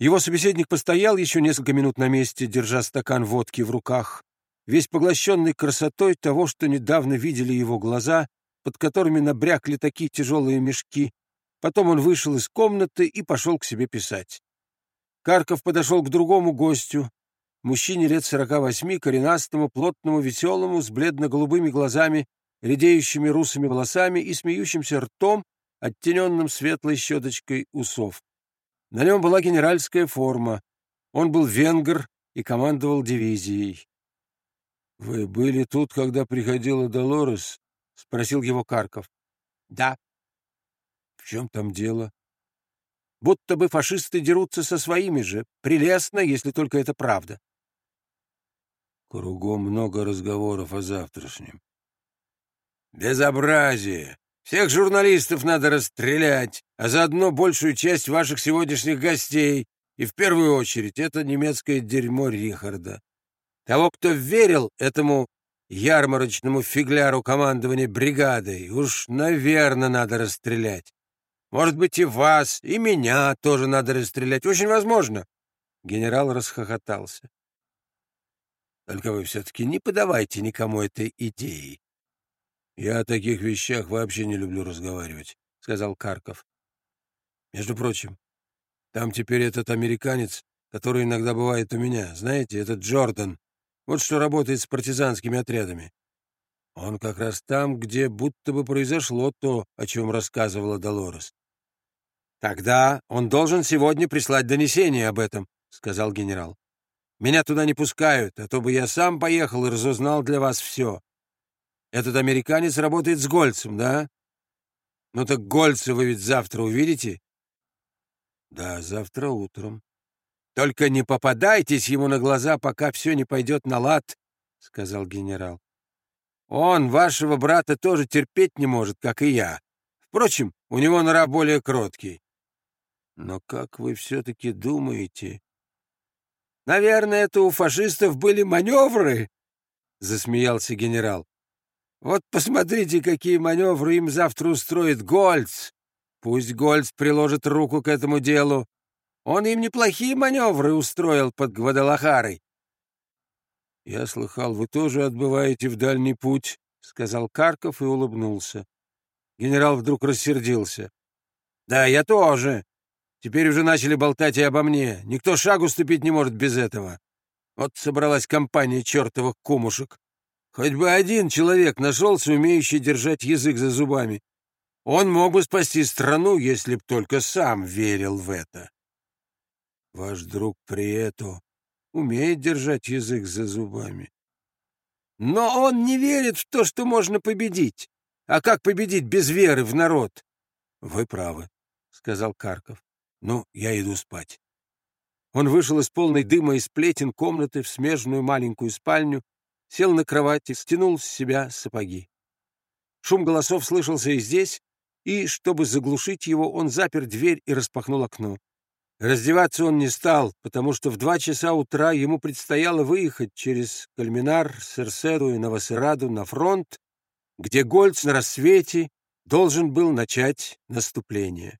Его собеседник постоял еще несколько минут на месте, держа стакан водки в руках, весь поглощенный красотой того, что недавно видели его глаза, под которыми набрякли такие тяжелые мешки. Потом он вышел из комнаты и пошел к себе писать. Карков подошел к другому гостю, мужчине лет сорока восьми, коренастому, плотному, веселому, с бледно-голубыми глазами, редеющими русыми волосами и смеющимся ртом, оттененным светлой щеточкой усов. На нем была генеральская форма. Он был венгр и командовал дивизией. — Вы были тут, когда приходила Долорес? — спросил его Карков. — Да. — В чем там дело? — Будто бы фашисты дерутся со своими же. Прелестно, если только это правда. Кругом много разговоров о завтрашнем. Безобразие! Всех журналистов надо расстрелять, а заодно большую часть ваших сегодняшних гостей. И в первую очередь это немецкое дерьмо Рихарда. Того, кто верил этому ярмарочному фигляру командования бригадой, уж, наверное, надо расстрелять. Может быть, и вас, и меня тоже надо расстрелять. Очень возможно. Генерал расхохотался. Только вы все-таки не подавайте никому этой идеи. — Я о таких вещах вообще не люблю разговаривать, — сказал Карков. — Между прочим, там теперь этот американец, который иногда бывает у меня, знаете, этот Джордан, вот что работает с партизанскими отрядами. Он как раз там, где будто бы произошло то, о чем рассказывала Долорес. — Тогда он должен сегодня прислать донесение об этом, — сказал генерал. Меня туда не пускают, а то бы я сам поехал и разузнал для вас все. Этот американец работает с Гольцем, да? Ну так Гольца вы ведь завтра увидите? Да, завтра утром. Только не попадайтесь ему на глаза, пока все не пойдет на лад, — сказал генерал. Он вашего брата тоже терпеть не может, как и я. Впрочем, у него нрав более кроткий. Но как вы все-таки думаете, Наверное, это у фашистов были маневры, — засмеялся генерал. Вот посмотрите, какие маневры им завтра устроит Гольц. Пусть Гольц приложит руку к этому делу. Он им неплохие маневры устроил под Гвадалахарой. — Я слыхал, вы тоже отбываете в дальний путь, — сказал Карков и улыбнулся. Генерал вдруг рассердился. — Да, я тоже. Теперь уже начали болтать и обо мне. Никто шагу ступить не может без этого. Вот собралась компания чертовых кумушек. Хоть бы один человек нашелся, умеющий держать язык за зубами. Он мог бы спасти страну, если б только сам верил в это. Ваш друг Прието умеет держать язык за зубами. Но он не верит в то, что можно победить. А как победить без веры в народ? — Вы правы, — сказал Карков. Ну, я иду спать. Он вышел из полной дыма и сплетен комнаты в смежную маленькую спальню, сел на кровати, стянул с себя сапоги. Шум голосов слышался и здесь, и, чтобы заглушить его, он запер дверь и распахнул окно. Раздеваться он не стал, потому что в два часа утра ему предстояло выехать через Кальминар, Серседу и Новосираду на фронт, где Гольц на рассвете должен был начать наступление.